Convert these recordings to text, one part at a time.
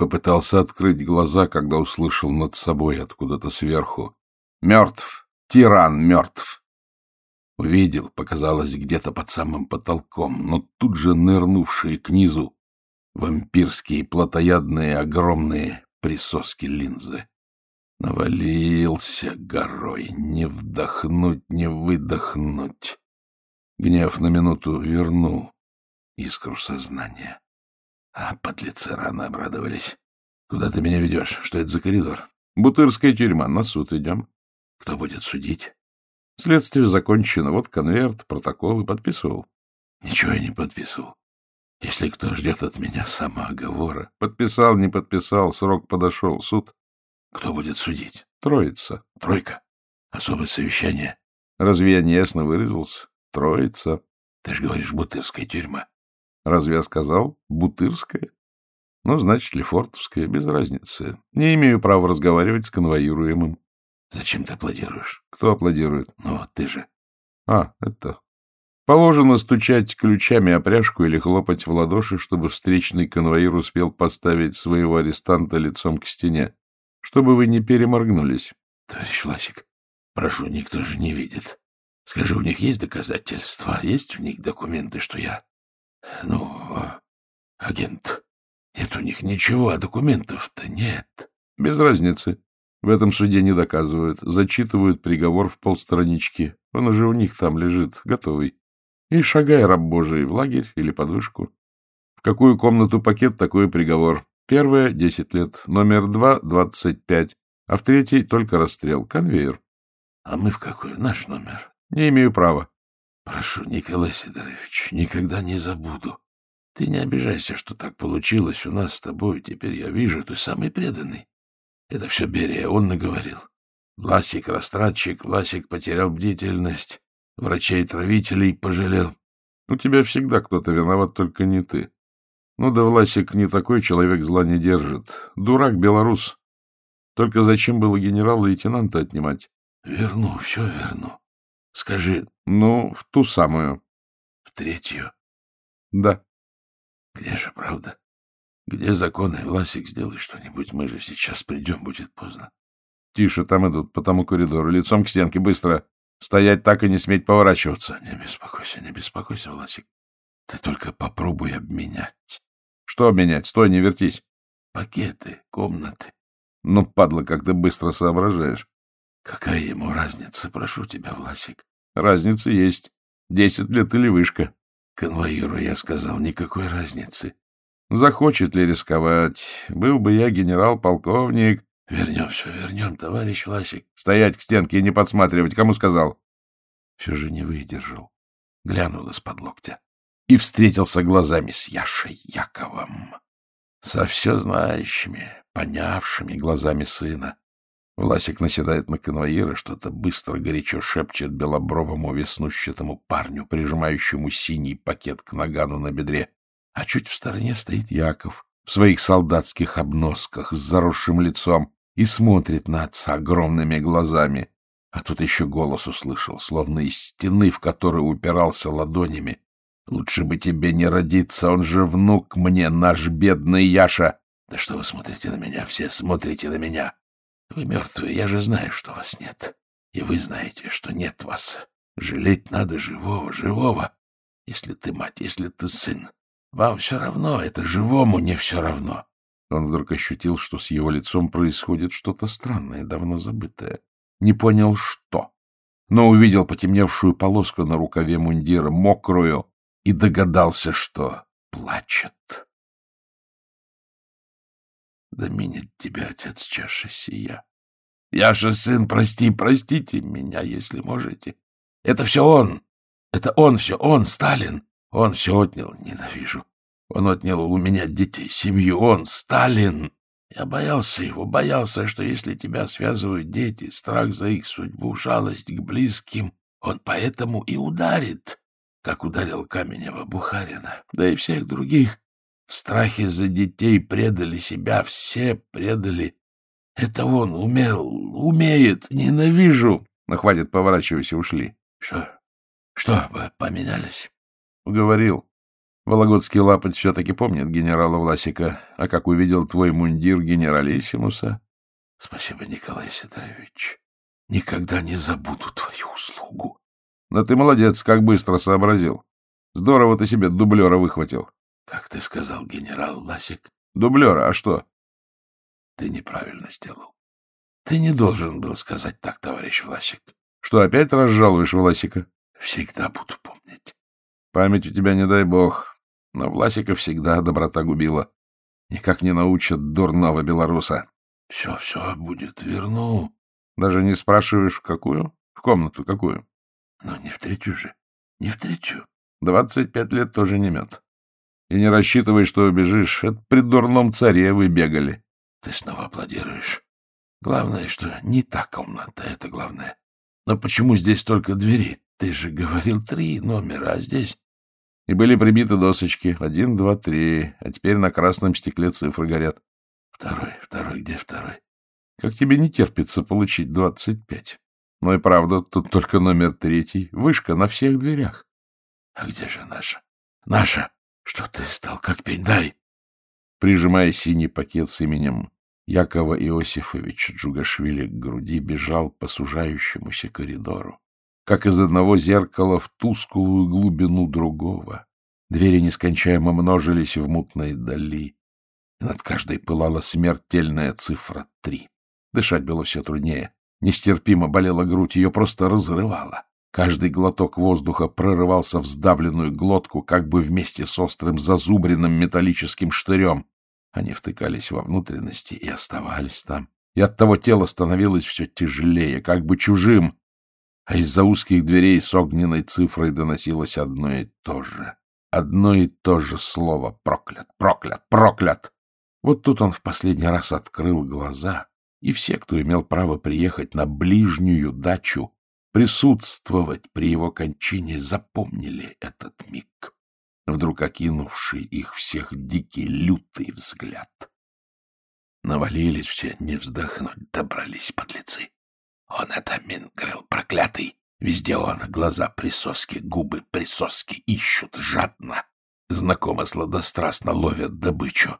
Попытался открыть глаза, когда услышал над собой откуда-то сверху. Мертв! Тиран мертв! Увидел, показалось, где-то под самым потолком, но тут же нырнувшие к низу вампирские плотоядные огромные присоски линзы. Навалился горой, не вдохнуть, не выдохнуть. Гнев на минуту вернул искру сознания. А подлецы рано обрадовались. Куда ты меня ведешь? Что это за коридор? Бутырская тюрьма. На суд идем. Кто будет судить? Следствие закончено. Вот конверт, протоколы подписывал. Ничего я не подписывал. Если кто ждет от меня самооговора. Подписал, не подписал, срок подошел. Суд. Кто будет судить? Троица. Тройка. Особое совещание. Разве я неясно выразился? Троица. Ты же говоришь, бутырская тюрьма. Разве я сказал Бутырская? Ну, значит, Лефортовская, без разницы. Не имею права разговаривать с конвоируемым. Зачем ты аплодируешь? Кто аплодирует? Ну, ты же. А, это... Положено стучать ключами о пряжку или хлопать в ладоши, чтобы встречный конвоир успел поставить своего арестанта лицом к стене, чтобы вы не переморгнулись. Товарищ Власик, прошу, никто же не видит. Скажи, у них есть доказательства? Есть у них документы, что я ну, агент, нет у них ничего, а документов-то нет. Без разницы. В этом суде не доказывают. Зачитывают приговор в полстранички. Он уже у них там лежит, готовый. И шагай, раб Божий, в лагерь или подвышку. В какую комнату пакет, такой приговор. Первое — десять лет, номер два — двадцать пять, а в третий — только расстрел. Конвейер. А мы в какой? Наш номер? Не имею права. Прошу, Николай Сидорович, никогда не забуду. Ты не обижайся, что так получилось у нас с тобой. Теперь я вижу, ты самый преданный. Это все Берия, он наговорил. Власик растратчик, Власик потерял бдительность, врачей-травителей пожалел. У тебя всегда кто-то виноват, только не ты. Ну да Власик не такой человек, зла не держит. Дурак белорус. Только зачем было генерал-лейтенанта отнимать? Верну, все верну. Скажи, ну, в ту самую. В третью? Да. Где же правда? Где законы? Власик, сделай что-нибудь. Мы же сейчас придем, будет поздно. Тише, там идут, по тому коридору. Лицом к стенке, быстро. Стоять так и не сметь поворачиваться. Не беспокойся, не беспокойся, Власик. Ты только попробуй обменять. Что обменять? Стой, не вертись. Пакеты, комнаты. Ну, падла, как ты быстро соображаешь. Какая ему разница, прошу тебя, Власик? Разница есть. Десять лет или вышка. Конвоиру я сказал, никакой разницы. Захочет ли рисковать? Был бы я генерал-полковник. Вернем все, вернем, товарищ Власик. Стоять к стенке и не подсматривать. Кому сказал? Все же не выдержал. Глянул из-под локтя и встретился глазами с Яшей Яковом. Со все знающими, понявшими глазами сына. Власик наседает на конвоира, что-то быстро, горячо шепчет белобровому веснущатому парню, прижимающему синий пакет к нагану на бедре. А чуть в стороне стоит Яков в своих солдатских обносках с заросшим лицом и смотрит на отца огромными глазами. А тут еще голос услышал, словно из стены, в которую упирался ладонями. «Лучше бы тебе не родиться, он же внук мне, наш бедный Яша!» «Да что вы смотрите на меня, все смотрите на меня!» Вы мертвые, я же знаю, что вас нет. И вы знаете, что нет вас. Жалеть надо живого, живого. Если ты мать, если ты сын. Вам все равно, это живому не все равно. Он вдруг ощутил, что с его лицом происходит что-то странное, давно забытое. Не понял, что. Но увидел потемневшую полоску на рукаве мундира, мокрую, и догадался, что плачет. Да минет тебя, отец, чаша сия. Яша, сын, прости, простите меня, если можете. Это все он. Это он все, он, Сталин. Он все отнял, ненавижу. Он отнял у меня детей, семью, он, Сталин. Я боялся его, боялся, что если тебя связывают дети, страх за их судьбу, жалость к близким, он поэтому и ударит, как ударил Каменева Бухарина, да и всех других. В страхе за детей предали себя, все предали. Это он умел, умеет, ненавижу. Ну, хватит, поворачивайся, ушли. Что? Что, вы поменялись? Уговорил. Вологодский лапоть все-таки помнит генерала Власика, а как увидел твой мундир генералиссимуса... Спасибо, Николай Сидорович. Никогда не забуду твою услугу. Но ты молодец, как быстро сообразил. Здорово ты себе дублера выхватил. Как ты сказал, генерал Власик? Дублера, а что? Ты неправильно сделал. Ты не должен был сказать так, товарищ Власик. Что, опять разжалуешь Власика? Всегда буду помнить. Память у тебя, не дай бог. Но Власика всегда доброта губила. Никак не научат дурного белоруса. Все, все будет, верну. Даже не спрашиваешь, в какую? В комнату какую? Ну, не в третью же. Не в третью. Двадцать пять лет тоже не мед. И не рассчитывай, что убежишь. Это при дурном царе вы бегали. Ты снова аплодируешь. Главное, что не та комната, это главное. Но почему здесь только двери? Ты же говорил три номера, а здесь... И были прибиты досочки. Один, два, три. А теперь на красном стекле цифры горят. Второй, второй, где второй? Как тебе не терпится получить двадцать пять? Ну и правда, тут только номер третий. Вышка на всех дверях. А где же наша? Наша! Что ты стал, как пень? Дай! Прижимая синий пакет с именем Якова Иосифовича Джугашвили к груди, бежал по сужающемуся коридору, как из одного зеркала в тусклую глубину другого. Двери нескончаемо множились в мутной дали, и над каждой пылала смертельная цифра три. Дышать было все труднее. Нестерпимо болела грудь, ее просто разрывало. Каждый глоток воздуха прорывался в сдавленную глотку, как бы вместе с острым зазубренным металлическим штырем. Они втыкались во внутренности и оставались там. И оттого тело становилось все тяжелее, как бы чужим. А из-за узких дверей с огненной цифрой доносилось одно и то же. Одно и то же слово «проклят, проклят, проклят». Вот тут он в последний раз открыл глаза и все, кто имел право приехать на ближнюю дачу, присутствовать при его кончине, запомнили этот миг, вдруг окинувший их всех дикий, лютый взгляд. Навалились все, не вздохнуть, добрались подлецы. Он это Мингрел проклятый. Везде он, глаза присоски, губы присоски ищут жадно. Знакомо сладострастно ловят добычу.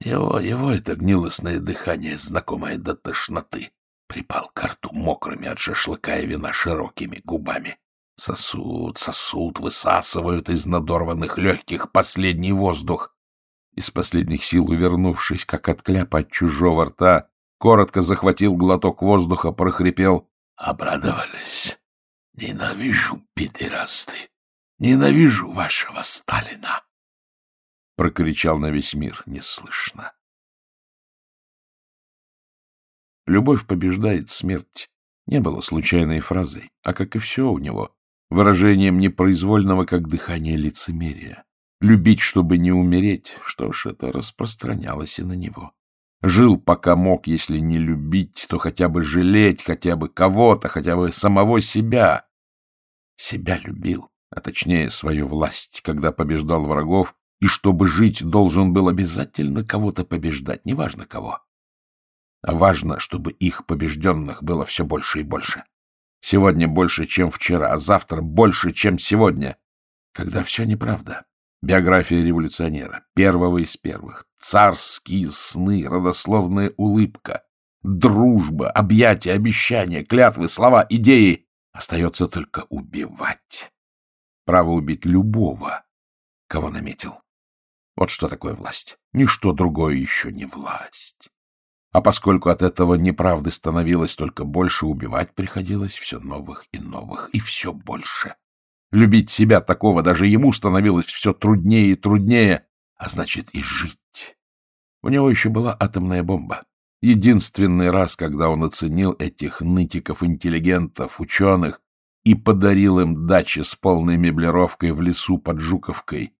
Его, его это гнилостное дыхание, знакомое до тошноты, припал к рту мокрыми от шашлыка и вина широкими губами. Сосуд, сосуд, высасывают из надорванных легких последний воздух. Из последних сил увернувшись, как от кляпа от чужого рта, коротко захватил глоток воздуха, прохрипел. Обрадовались. Ненавижу, педерасты. Ненавижу вашего Сталина прокричал на весь мир неслышно. Любовь побеждает смерть не было случайной фразой, а, как и все у него, выражением непроизвольного, как дыхание лицемерия. Любить, чтобы не умереть, что ж, это распространялось и на него. Жил, пока мог, если не любить, то хотя бы жалеть, хотя бы кого-то, хотя бы самого себя. Себя любил, а точнее свою власть, когда побеждал врагов и чтобы жить, должен был обязательно кого-то побеждать, неважно кого. А важно, чтобы их побежденных было все больше и больше. Сегодня больше, чем вчера, а завтра больше, чем сегодня. Когда все неправда. Биография революционера, первого из первых, царские сны, родословная улыбка, дружба, объятия, обещания, клятвы, слова, идеи. Остается только убивать. Право убить любого, кого наметил. Вот что такое власть. Ничто другое еще не власть. А поскольку от этого неправды становилось только больше, убивать приходилось все новых и новых, и все больше. Любить себя такого даже ему становилось все труднее и труднее, а значит и жить. У него еще была атомная бомба. Единственный раз, когда он оценил этих нытиков-интеллигентов, ученых, и подарил им дачи с полной меблировкой в лесу под Жуковкой.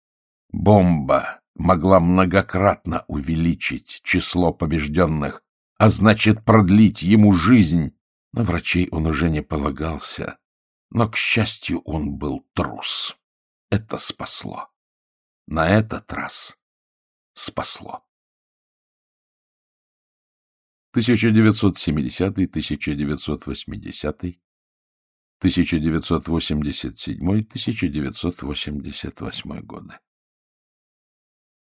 Бомба, могла многократно увеличить число побежденных, а значит продлить ему жизнь. На врачей он уже не полагался, но, к счастью, он был трус. Это спасло. На этот раз спасло. 1970, 1980, 1987, 1988 годы.